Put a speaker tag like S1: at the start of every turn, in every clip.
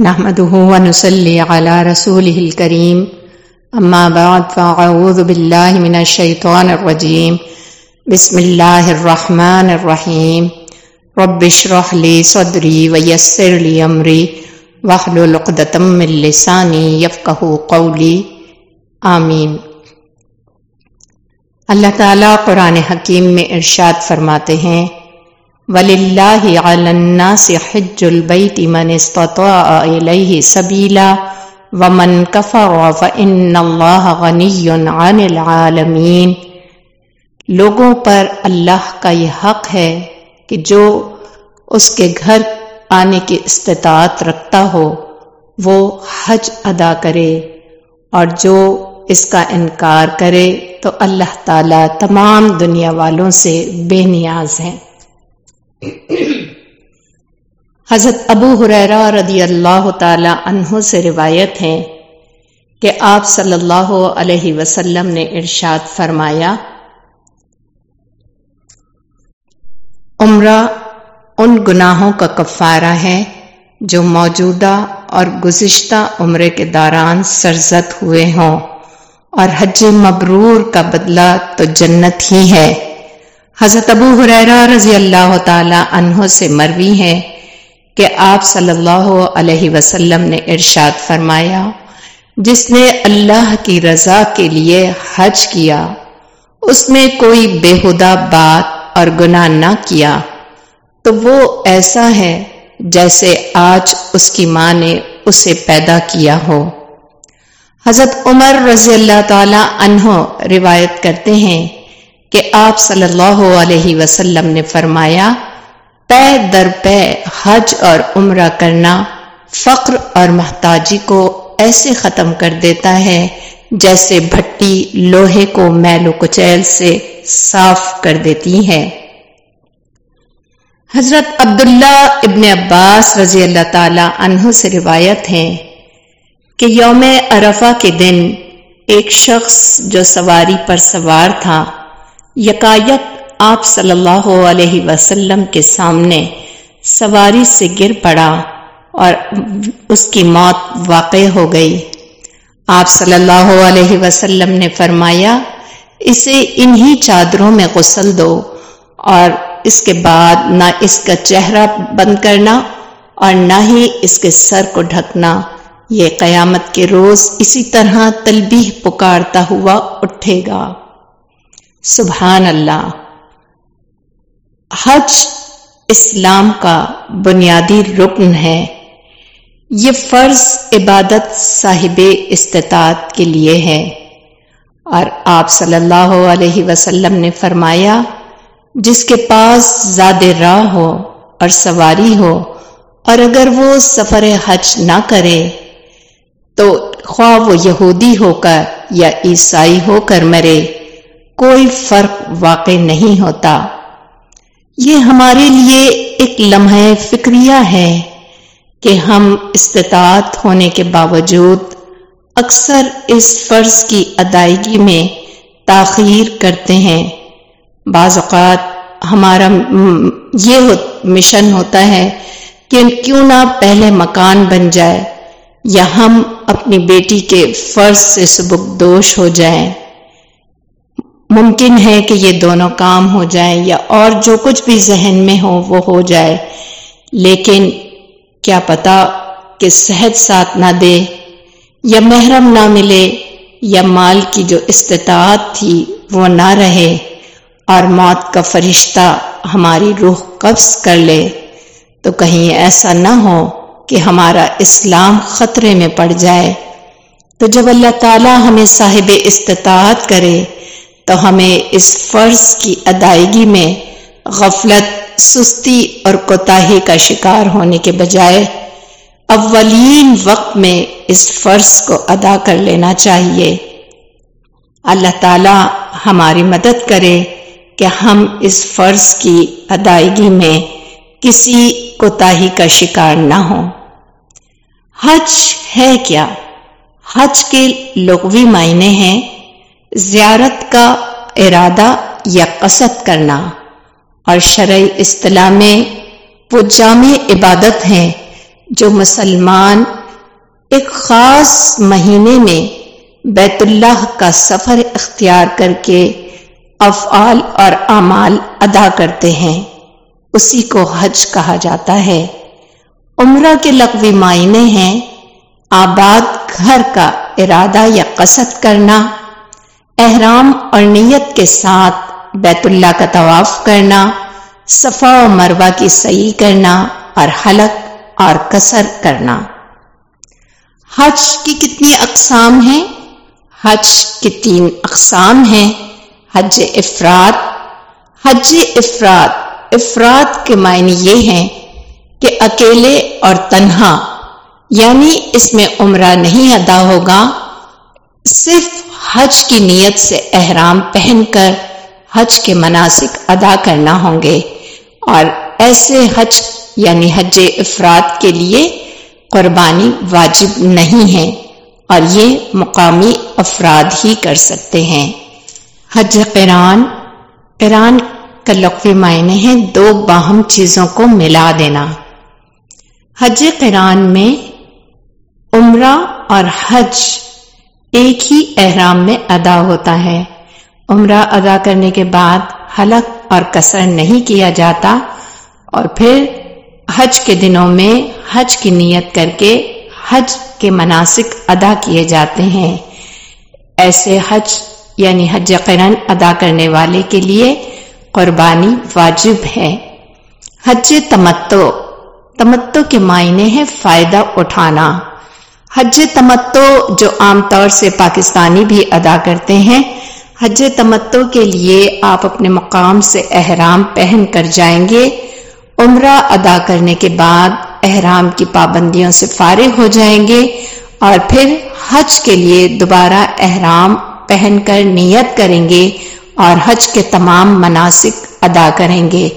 S1: نحمده ونصلي على رسوله الكريم. أما بعد، فأعوذ بالله من الشيطان الرجيم. بسم الله الرحمن الرحيم. رب اشرح لي صدري ويسر لي أمري. واحلل عقدة من لساني يفقهوا قولي. آمین اللہ تعالیٰ قرآن حکیم میں ارشاد فرماتے ہیں وللہ علی الناس حج البیت من استطاع الیہ سبیلا ومن کفر فإن اللہ غنی عن العالمین۔ لوگوں پر اللہ کا یہ حق ہے کہ جو اس کے گھر آنے کی استطاعت رکھتا ہو، وہ حج ادا کرے۔ اور جو اس کا انکار کرے، تو اللہ تعالی تمام دنیا والوں سے بے نیاز ہیں۔ حضرت ابو حریرا رضی اللہ تعالی عنہ سے روایت ہے کہ آپ صلی اللہ علیہ وسلم نے ارشاد فرمایا، عمرہ ان گناہوں کا کفارہ ہے جو موجودہ اور گزشتہ عمرے کے دوران سرزد ہوئے ہوں اور حج مبرور کا بدلہ تو جنت ہی ہے۔ حضرت ابو حریرہ رضی اللہ تعالی عنہ سے مروی ہے کہ آپ صلی اللہ علیہ وسلم نے ارشاد فرمایا، جس نے اللہ کی رضا کے لیے حج کیا، اس نے کوئی بےحدہ بات اور گناہ نہ کیا، تو وہ ایسا ہے جیسے آج اس کی ماں نے اسے پیدا کیا ہو۔ حضرت عمر رضی اللہ تعالی عنہ روایت کرتے ہیں کہ آپ صلی اللہ علیہ وسلم نے فرمایا، پے در پے حج اور عمرہ کرنا فقر اور محتاجی کو ایسے ختم کر دیتا ہے جیسے بھٹی لوہے کو میل و کچیل سے صاف کر دیتی ہے۔ حضرت عبداللہ ابن عباس رضی اللہ تعالی عنہ سے روایت ہے کہ یوم عرفہ کے دن ایک شخص جو سواری پر سوار تھا یکایک آپ صلی اللہ علیہ وسلم کے سامنے سواری سے گر پڑا اور اس کی موت واقع ہو گئی۔ آپ صلی اللہ علیہ وسلم نے فرمایا، اسے انہی چادروں میں غسل دو اور اس کے بعد نہ اس کا چہرہ بند کرنا اور نہ ہی اس کے سر کو ڈھکنا۔ یہ قیامت کے روز اسی طرح تلبیح پکارتا ہوا اٹھے گا۔ سبحان اللہ۔ حج اسلام کا بنیادی رکن ہے۔ یہ فرض عبادت صاحب استطاعت کے لیے ہے۔ اور آپ صلی اللہ علیہ وسلم نے فرمایا، جس کے پاس زیادہ راہ ہو اور سواری ہو، اور اگر وہ سفر حج نہ کرے، تو خواہ وہ یہودی ہو کر یا عیسائی ہو کر مرے۔ کوئی فرق واقع نہیں ہوتا۔ یہ ہمارے لیے ایک لمحہ فکریہ ہے کہ ہم استطاعت ہونے کے باوجود اکثر اس فرض کی ادائیگی میں تاخیر کرتے ہیں۔ بعض اوقات ہمارا یہ مشن ہوتا ہے کہ کیوں نہ پہلے مکان بن جائے یا ہم اپنی بیٹی کے فرض سے سبک دوش ہو جائیں۔ ممکن ہے کہ یہ دونوں کام ہو جائیں یا اور جو کچھ بھی ذہن میں ہو وہ ہو جائے۔ لیکن کیا پتا کہ صحت ساتھ نہ دے یا محرم نہ ملے یا مال کی جو استطاعت تھی وہ نہ رہے اور موت کا فرشتہ ہماری روح قبض کر لے۔ تو کہیں ایسا نہ ہو کہ ہمارا اسلام خطرے میں پڑ جائے۔ تو جب اللہ تعالی ہمیں صاحب استطاعت کرے تو ہمیں اس فرض کی ادائیگی میں غفلت، سستی اور کوتاہی کا شکار ہونے کے بجائے اولین وقت میں اس فرض کو ادا کر لینا چاہیے۔ اللہ تعالی ہماری مدد کرے کہ ہم اس فرض کی ادائیگی میں کسی کوتاہی کا شکار نہ ہوں۔ حج ہے کیا؟ حج کے لغوی معنی ہیں زیارت کا ارادہ یا قصد کرنا۔ اور شرعی اصطلاح میں وہ جامع عبادت ہیں جو مسلمان ایک خاص مہینے میں بیت اللہ کا سفر اختیار کر کے افعال اور اعمال ادا کرتے ہیں۔ اسی کو حج کہا جاتا ہے۔ عمرہ کے لغوی معنی ہیں آباد گھر کا ارادہ یا قصد کرنا۔ احرام اور نیت کے ساتھ بیت اللہ کا طواف کرنا، صفا و مروا کی صحیح کرنا اور حلق اور کسر کرنا۔ حج کی کتنی اقسام ہیں؟ حج کی تین اقسام ہیں۔ حج افراد۔ حج افراد افراد کے معنی یہ ہیں کہ اکیلے اور تنہا یعنی اس میں عمرہ نہیں ادا ہوگا، صرف حج کی نیت سے احرام پہن کر حج کے مناسک ادا کرنا ہوں گے۔ اور ایسے حج یعنی حج افراد کے لیے قربانی واجب نہیں ہے اور یہ مقامی افراد ہی کر سکتے ہیں۔ حج قرآن قرآن کا لقوی معنی ہے دو باہم چیزوں کو ملا دینا۔ حج قرآن میں عمرہ اور حج ایک ہی احرام میں ادا ہوتا ہے۔ عمرہ ادا کرنے کے بعد حلق اور کثر نہیں کیا جاتا اور پھر حج کے دنوں میں حج کی نیت کر کے حج کے مناسک ادا کیے جاتے ہیں۔ ایسے حج یعنی حج قرن ادا کرنے والے کے لیے قربانی واجب ہے۔ حج تمتو تمتو کے معنی ہے فائدہ اٹھانا۔ حج تمتو جو عام طور سے پاکستانی بھی ادا کرتے ہیں، حج تمتو کے لیے آپ اپنے مقام سے احرام پہن کر جائیں گے۔ عمرہ ادا کرنے کے بعد احرام کی پابندیوں سے فارغ ہو جائیں گے اور پھر حج کے لیے دوبارہ احرام پہن کر نیت کریں گے اور حج کے تمام مناسک ادا کریں گے۔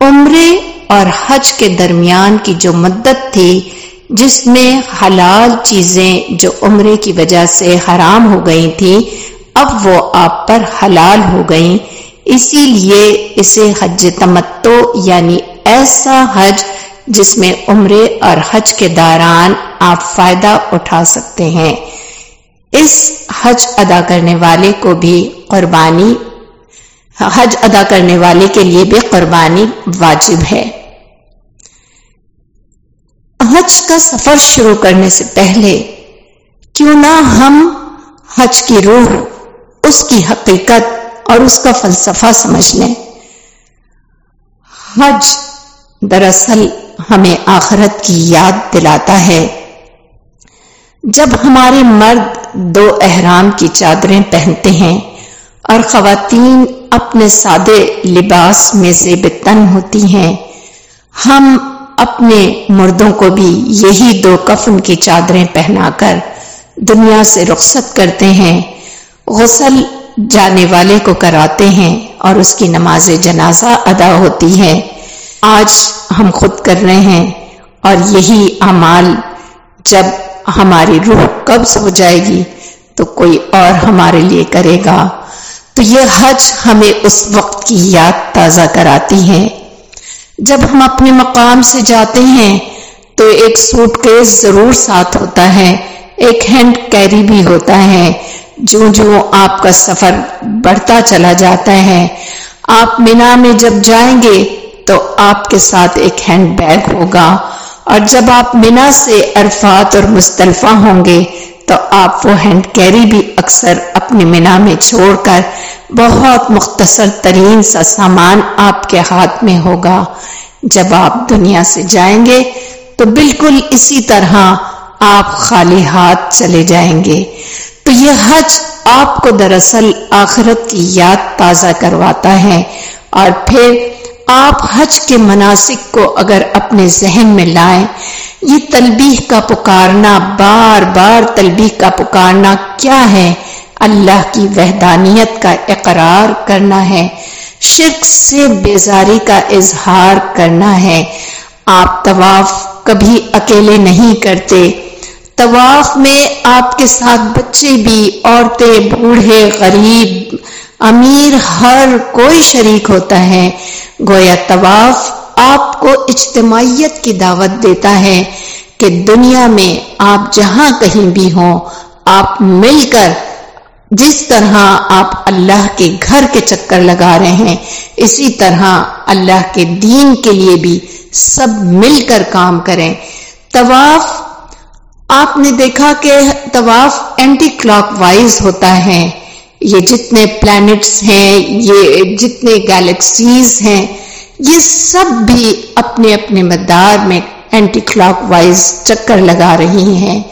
S1: عمرے اور حج کے درمیان کی جو مدت تھی جس میں حلال چیزیں جو عمرے کی وجہ سے حرام ہو گئی تھی اب وہ آپ پر حلال ہو گئیں۔ اسی لیے اسے حج تمتو یعنی ایسا حج جس میں عمرے اور حج کے دوران آپ فائدہ اٹھا سکتے ہیں۔ اس حج ادا کرنے والے کو بھی قربانی، حج ادا کرنے والے کے لیے بھی قربانی واجب ہے۔ حج کا سفر شروع کرنے سے پہلے کیوں نہ ہم حج کی روح، اس کی حقیقت اور اس کا فلسفہ سمجھ لیں۔ حج دراصل ہمیں آخرت کی یاد دلاتا ہے۔ جب ہمارے مرد دو احرام کی چادریں پہنتے ہیں اور خواتین اپنے سادے لباس میں سے بتن ہوتی ہیں، ہم اپنے مردوں کو بھی یہی دو کفن کی چادریں پہنا کر دنیا سے رخصت کرتے ہیں، غسل جانے والے کو کراتے ہیں اور اس کی نماز جنازہ ادا ہوتی ہے۔ آج ہم خود کر رہے ہیں اور یہی اعمال جب ہماری روح قبض ہو جائے گی تو کوئی اور ہمارے لیے کرے گا۔ تو یہ حج ہمیں اس وقت کی یاد تازہ کراتی ہے۔ جب ہم اپنے مقام سے جاتے ہیں تو ایک سوٹ کیس ضرور ساتھ ہوتا ہے، ایک ہینڈ کیری بھی ہوتا ہے۔ جو جو آپ کا سفر بڑھتا چلا جاتا ہے۔ آپ مینا میں جب جائیں گے تو آپ کے ساتھ ایک ہینڈ بیگ ہوگا۔ اور جب آپ مینا سے عرفات اور مستلفہ ہوں گے تو آپ وہ ہینڈ کیری بھی اکثر اپنی مینا میں چھوڑ کر بہت مختصر ترین سا سامان آپ کے ہاتھ میں ہوگا۔ جب آپ دنیا سے جائیں گے تو بالکل اسی طرح آپ خالی ہاتھ چلے جائیں گے۔ تو یہ حج آپ کو دراصل آخرت کی یاد تازہ کرواتا ہے۔ اور پھر آپ حج کے مناسک کو اگر اپنے ذہن میں لائیں یہ تلبیح کا پکارنا، بار بار تلبیح کا پکارنا کیا ہے؟ اللہ کی وحدانیت کا اقرار کرنا ہے، شرک سے بیزاری کا اظہار کرنا ہے۔ آپ طواف کبھی اکیلے نہیں کرتے۔ طواف میں آپ کے ساتھ بچے بھی، عورتیں، بوڑھے، غریب، امیر، ہر کوئی شریک ہوتا ہے۔ گویا طواف آپ کو اجتماعیت کی دعوت دیتا ہے کہ دنیا میں آپ جہاں کہیں بھی ہوں، آپ مل کر جس طرح آپ اللہ کے گھر کے چکر لگا رہے ہیں، اسی طرح اللہ کے دین کے لیے بھی سب مل کر کام کریں۔ طواف، آپ نے دیکھا کہ طواف اینٹی کلاک وائز ہوتا ہے۔ یہ جتنے پلانٹس ہیں، یہ جتنے گیلیکسیز ہیں یہ سب بھی اپنے اپنے مدار میں اینٹی کلاک وائز چکر لگا رہی ہیں۔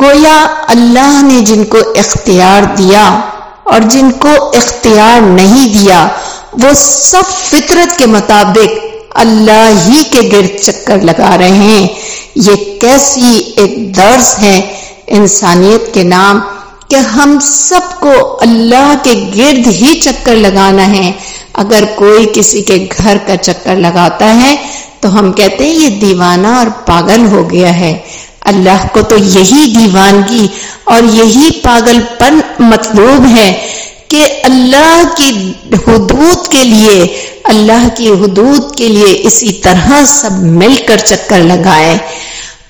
S1: گویا اللہ نے جن کو اختیار دیا اور جن کو اختیار نہیں دیا، وہ سب فطرت کے مطابق اللہ ہی کے گرد چکر لگا رہے ہیں۔ یہ کیسی ایک درس ہے انسانیت کے نام کہ ہم سب کو اللہ کے گرد ہی چکر لگانا ہے۔ اگر کوئی کسی کے گھر کا چکر لگاتا ہے تو ہم کہتے ہیں یہ دیوانہ اور پاگل ہو گیا ہے۔ اللہ کو تو یہی دیوانگی اور یہی پاگل پن مطلوب ہے کہ اللہ کی حدود کے لیے، اللہ کی حدود کے لیے اسی طرح سب مل کر چکر لگائے۔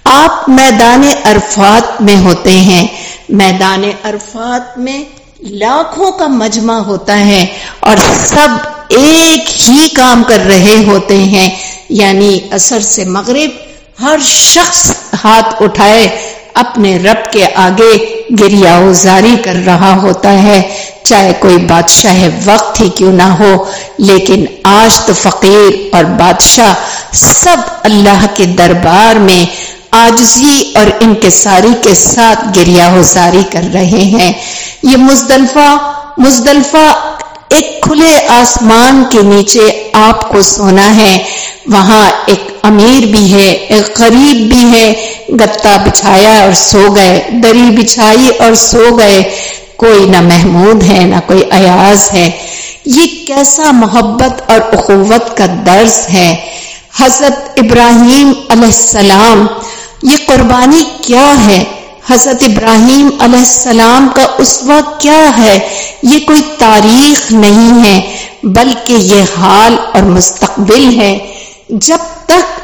S1: آپ میدان عرفات میں ہوتے ہیں۔ میدان عرفات میں لاکھوں کا مجمع ہوتا ہے اور سب ایک ہی کام کر رہے ہوتے ہیں یعنی اثر سے مغرب ہر شخص ہاتھ اٹھائے اپنے رب کے آگے گریا ازاری کر رہا ہوتا ہے۔ چاہے کوئی بادشاہ وقت ہی کیوں نہ ہو، لیکن آج تو فقیر اور بادشاہ سب اللہ کے دربار میں آجزی اور ان کے ساری کے ساتھ گریا ازاری کر رہے ہیں۔ یہ مزدلفہ مزدلفہ کھلے آسمان کے نیچے آپ کو سونا ہے۔ وہاں ایک امیر بھی ہے، ایک غریب بھی ہے۔ گتا بچھایا اور سو گئے، دری بچھائی اور سو گئے۔ کوئی نہ محمود ہے، نہ کوئی ایاز ہے۔ یہ کیسا محبت اور اخوت کا درس ہے۔ حضرت ابراہیم علیہ السلام، یہ قربانی کیا ہے؟ حضرت ابراہیم علیہ السلام کا اسوا کیا ہے؟ یہ کوئی تاریخ نہیں ہے، بلکہ یہ حال اور مستقبل ہے۔ جب تک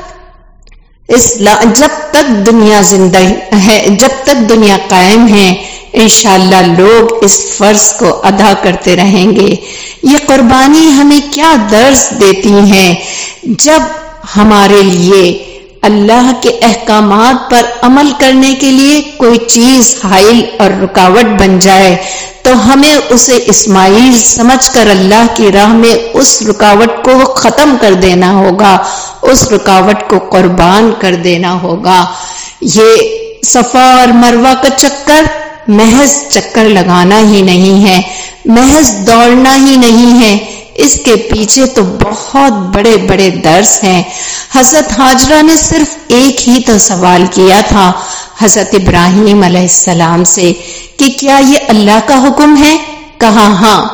S1: اسلام جب تک دنیا زندہ ہے، جب تک دنیا قائم ہے، انشاءاللہ لوگ اس فرض کو ادا کرتے رہیں گے۔ یہ قربانی ہمیں کیا درس دیتی ہیں؟ جب ہمارے لیے اللہ کے احکامات پر عمل کرنے کے لیے کوئی چیز حائل اور رکاوٹ بن جائے تو ہمیں اسے اسماعیل سمجھ کر اللہ کی راہ میں اس رکاوٹ کو ختم کر دینا ہوگا، اس رکاوٹ کو قربان کر دینا ہوگا۔ یہ صفا اور مروا کا چکر محض چکر لگانا ہی نہیں ہے، محض دوڑنا ہی نہیں ہے۔ اس کے پیچھے تو بہت بڑے بڑے درس ہیں۔ حضرت حاجرہ نے صرف ایک ہی تو سوال کیا تھا حضرت ابراہیم علیہ السلام سے کہ کیا یہ اللہ کا حکم ہے؟ کہا ہاں۔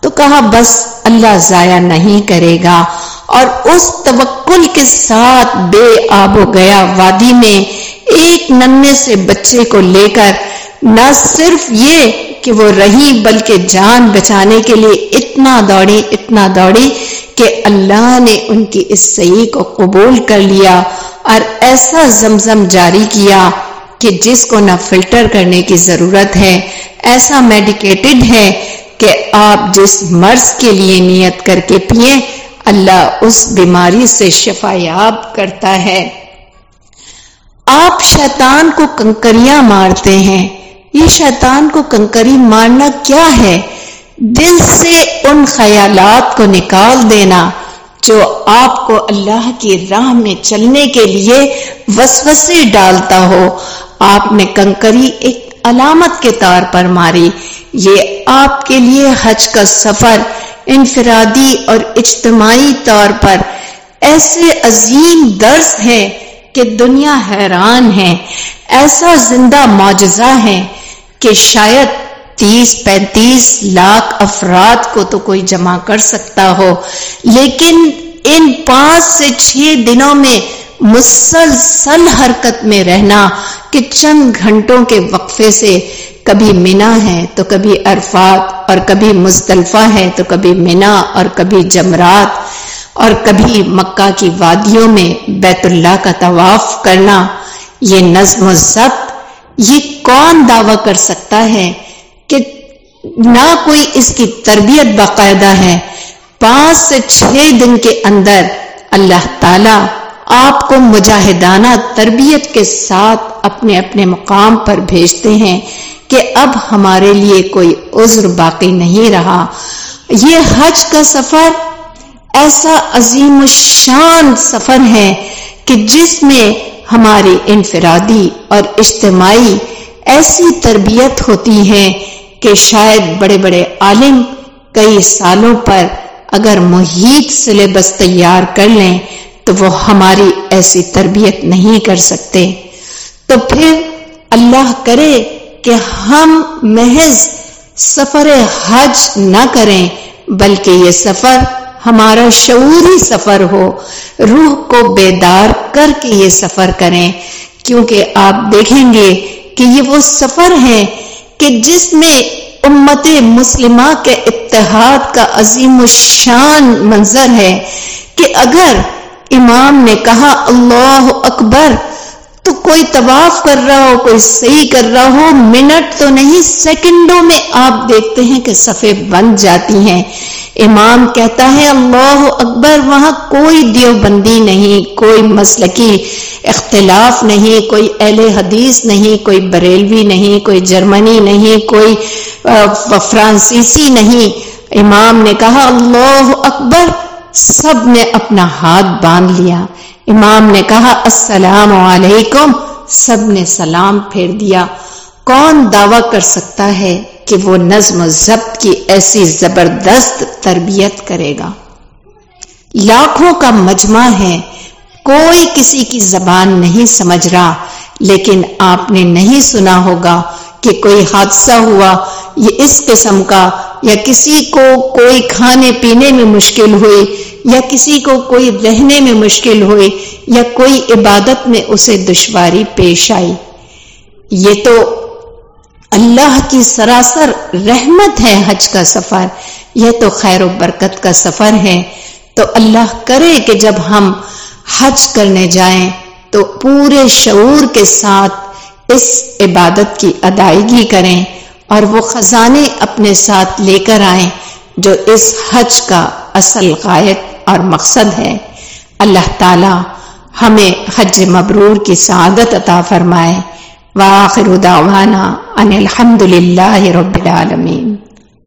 S1: تو کہا، بس اللہ ضائع نہیں کرے گا۔ اور اس توکل کے ساتھ بے آب و گیا وادی میں ایک ننے سے بچے کو لے کر نہ صرف یہ کہ وہ رہی، بلکہ جان بچانے کے لیے اتنا دوڑی اتنا دوڑی کہ اللہ نے ان کی اس صحیح کو قبول کر لیا اور ایسا زمزم جاری کیا۔ کہ جس کو نہ فلٹر کرنے کی ضرورت ہے، ایسا میڈیکیٹڈ ہے کہ آپ جس مرض کے لیے نیت کر کے پیے اللہ اس بیماری سے شفا یاب کرتا ہے۔ آپ شیطان کو کنکریاں مارتے ہیں۔ یہ شیطان کو کنکری مارنا کیا ہے؟ دل سے ان خیالات کو نکال دینا جو آپ کو اللہ کی راہ میں چلنے کے لیے وسوسے ڈالتا ہو۔ آپ نے کنکری ایک علامت کے طور پر ماری۔ یہ آپ کے لیے حج کا سفر، انفرادی اور اجتماعی طور پر ایسے عظیم درس ہے کہ دنیا حیران ہے۔ ایسا زندہ معجزہ ہے کہ شاید تیس، پینتیس لاکھ افراد کو تو کوئی جمع کر سکتا ہو، لیکن ان پانچ سے چھ دنوں میں مسلسل حرکت میں رہنا کہ چند گھنٹوں کے وقفے سے کبھی منا ہے تو کبھی عرفات اور کبھی مزدلفہ ہے تو کبھی منا اور کبھی جمرات اور کبھی مکہ کی وادیوں میں بیت اللہ کا طواف کرنا۔ یہ نظم و ضبط یہ کون دعوی کر سکتا ہے کہ نہ کوئی اس کی تربیت باقاعدہ ہے۔ پانچ سے چھ دن کے اندر اللہ تعالی آپ کو مجاہدانہ تربیت کے ساتھ اپنے اپنے مقام پر بھیجتے ہیں کہ اب ہمارے لیے کوئی عذر باقی نہیں رہا۔ یہ حج کا سفر ایسا عظیم الشان سفر ہے کہ جس میں ہماری انفرادی اور اجتماعی ایسی تربیت ہوتی ہے کہ شاید بڑے بڑے عالم کئی سالوں پر اگر محیط سلیبس تیار کر لیں تو وہ ہماری ایسی تربیت نہیں کر سکتے۔ تو پھر اللہ کرے کہ ہم محض سفر حج نہ کریں، بلکہ یہ سفر ہمارا شعوری سفر ہو۔ روح کو بیدار کر کے یہ سفر کریں۔ کیونکہ آپ دیکھیں گے کہ یہ وہ سفر ہے کہ جس میں امت مسلمہ کے اتحاد کا عظیم الشان منظر ہے کہ اگر امام نے کہا، اللہ اکبر، تو کوئی طواف کر رہا ہو، کوئی صحیح کر رہا ہو، منٹ تو نہیں، سیکنڈوں میں آپ دیکھتے ہیں کہ صفے بن جاتی ہیں۔ امام کہتا ہے، اللہ اکبر، وہاں کوئی دیوبندی نہیں، کوئی مسلکی اختلاف نہیں، کوئی اہل حدیث نہیں، کوئی بریلوی نہیں، کوئی جرمنی نہیں، کوئی فرانسیسی نہیں۔ امام نے کہا، اللہ اکبر سب نے اپنا ہاتھ باندھ لیا۔ امام نے کہا، السلام علیکم۔ سب نے سلام پھیر دیا۔ کون دعوی کر سکتا ہے کہ وہ نظم و ضبط کی ایسی زبردست تربیت کرے گا؟ لاکھوں کا مجمع ہے۔ کوئی کسی کی زبان نہیں سمجھ رہا، لیکن آپ نے نہیں سنا ہوگا کہ کوئی حادثہ ہوا یہ اس قسم کا، یا کسی کو کوئی کھانے پینے میں مشکل ہوئی یا کسی کو کوئی رہنے میں مشکل ہوئی یا کوئی عبادت میں اسے دشواری پیش آئی۔ یہ تو اللہ کی سراسر رحمت ہے حج کا سفر، یہ تو خیر و برکت کا سفر ہے۔ تو اللہ کرے کہ جب ہم حج کرنے جائیں، تو پورے شعور کے ساتھ اس عبادت کی ادائیگی کریں۔ اور وہ خزانے اپنے ساتھ لے کر آئیں جو اس حج کا اصل غائب اور مقصد ہے۔ اللہ تعالی ہمیں حج مبرور کی سعادت عطا فرمائے۔ وآخر دعوانا ان الحمد للہ رب العالمین۔